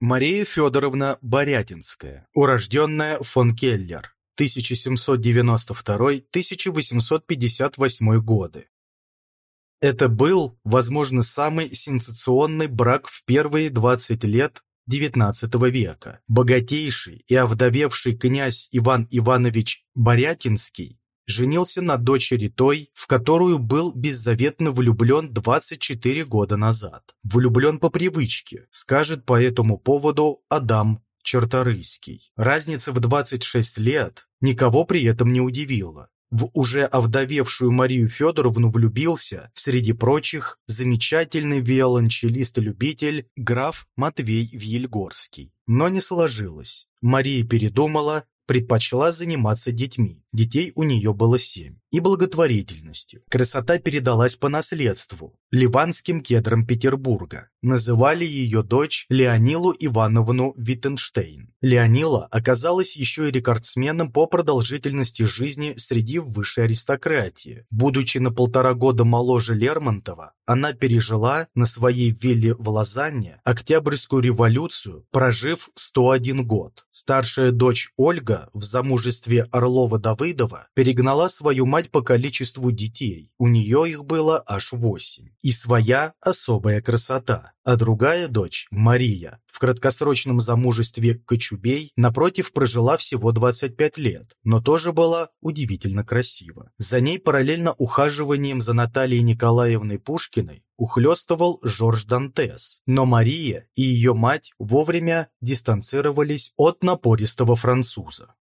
Мария Федоровна Борятинская, урожденная фон Келлер, 1792-1858 годы. Это был, возможно, самый сенсационный брак в первые 20 лет XIX века. Богатейший и овдовевший князь Иван Иванович Борятинский женился на дочери той, в которую был беззаветно влюблен 24 года назад. Влюблен по привычке, скажет по этому поводу Адам Черторыйский. Разница в 26 лет никого при этом не удивила. В уже овдовевшую Марию Федоровну влюбился, среди прочих, замечательный виолончелист-любитель граф Матвей Вильгорский. Но не сложилось. Мария передумала предпочла заниматься детьми. Детей у нее было семь. И благотворительностью. Красота передалась по наследству. Ливанским кедрам Петербурга. Называли ее дочь Леонилу Ивановну Виттенштейн. Леонила оказалась еще и рекордсменом по продолжительности жизни среди высшей аристократии. Будучи на полтора года моложе Лермонтова, она пережила на своей вилле в Лозанне Октябрьскую революцию, прожив 101 год. Старшая дочь Ольга в замужестве Орлова-Давыдова перегнала свою мать по количеству детей. У нее их было аж восемь. И своя особая красота. А другая дочь, Мария, в краткосрочном замужестве Кочубей, напротив, прожила всего 25 лет, но тоже была удивительно красива. За ней параллельно ухаживанием за Натальей Николаевной Пушкиной ухлёстывал Жорж Дантес, но Мария и ее мать вовремя дистанцировались от напористого француза.